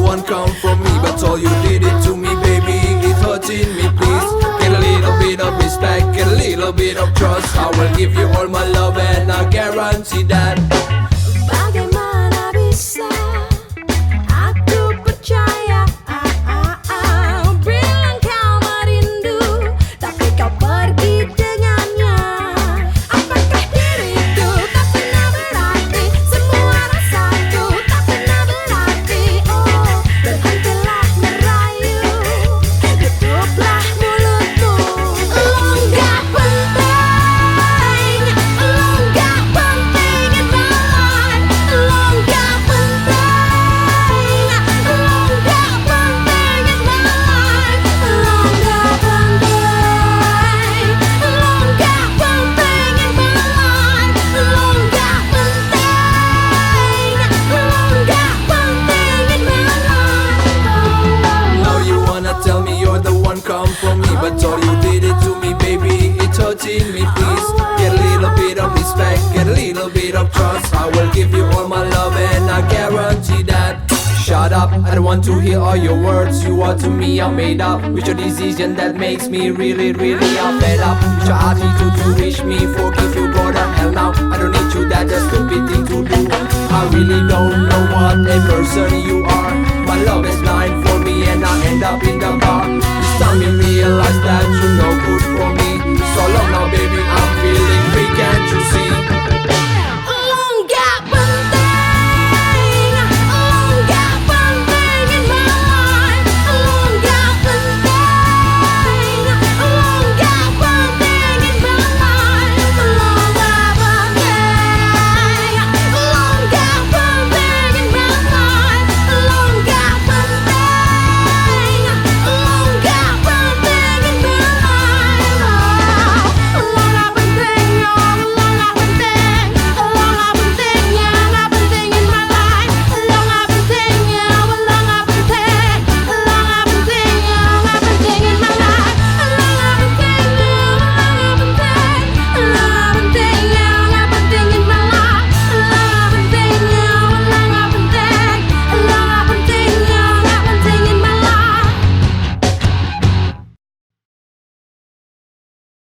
one come from me But all you did it to me, baby, it hurting me Please, get a little bit of respect, get a little bit of trust. I will give you all my love and I guarantee that. For me But all you did it to me baby It's hurting me please. Get a little bit of respect Get a little bit of trust. I will give you all my love and I guarantee that. Shut up, I don't want to hear all your words. You are to me, I'm made up With your decision that makes me really, really I'm fed up With your attitude to wish me Forgive you, go to hell now. I don't need you, that's a stupid thing to do. I really don't know what a person you are. My love is blind